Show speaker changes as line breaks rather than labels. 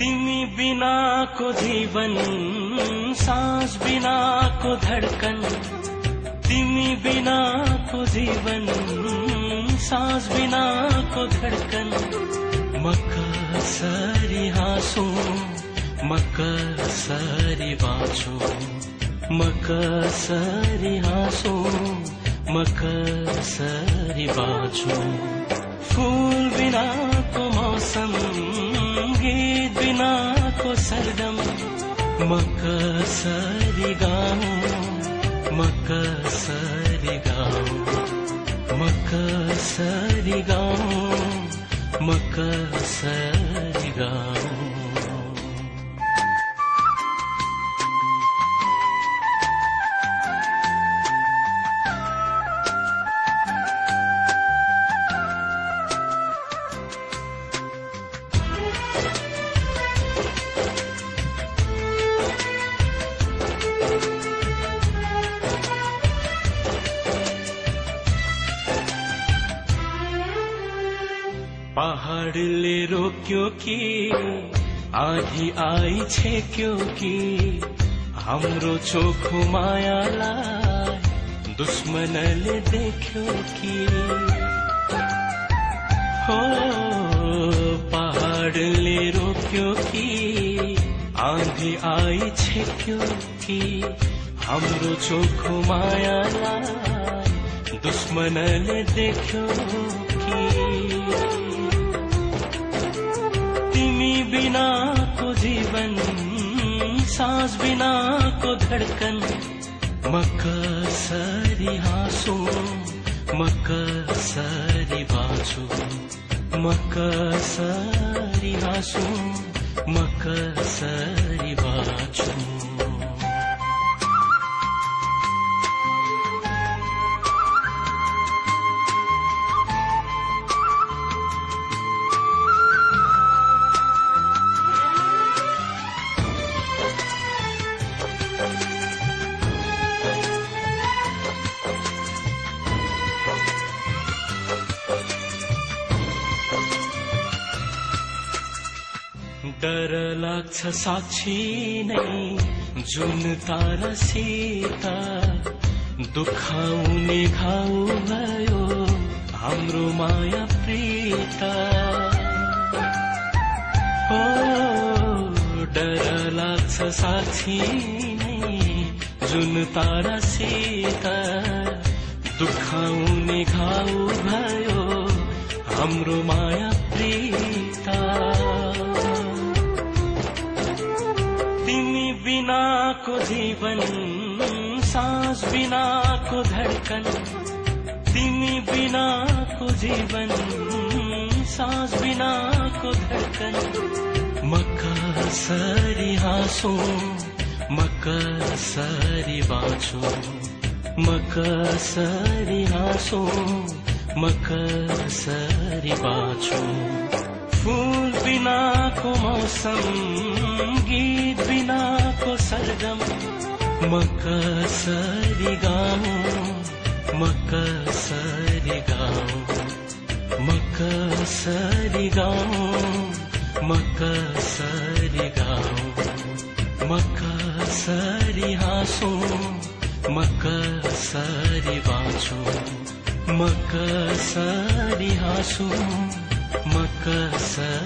बिनाको जीवन सास बिनाको धडकन। तिमी बिनाको जीवन सास बिनाको धडकन। म कसरी हाँसु म कसरी बाँचु म कसरी हाँसु म कसरी बाँचु फुल बिनाको मौसम सरदम् मकसरी गा मकसरी गा मकसरी गा मकसर गं पहाडले रोक्यो कि आधी आई छेक्यो कि हाम्रो चोखो मायालाई दुश्मनले देख्यो कि। हो पहाडले रोक्यो कि आधी आई छेक्यो कि हाम्रो चोखो मायालाई दुश्मनले देख्यो कि। तिमी बिनाको जीवन सास बिनाको धडकन। म कसरी हाँसु म कसरी बाँचु म कसरी हाँसु म डर लाग्छ साक्षी नै जुन तारासित दुखाउने घाउ भयो हाम्रो माया प्रीत। हो डर लाग्छ साक्षी नै जुन तारासित दुखाउने घाउ भयो हाम्रो माया प्रीता। बिनाको जीवन सास बिनाको धडकन तिमी बिनाको जीवन सास बिनाको धडकन। म कसरी हाँसु म कसरी बाँचु म कसरी हाँसु म कसरी बाँचु। फूल बिनाको मौसम मकसरी गा मकसरी गा मकसरी गा मकसरी गा मकसरी हासु मकसरिवासु मकसरी हासु मकसरिवासु।